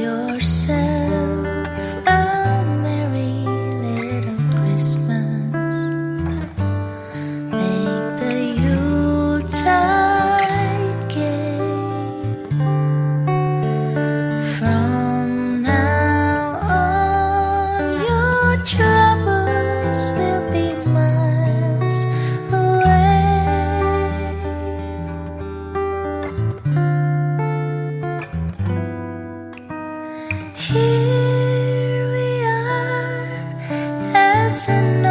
yourself. Here we are as an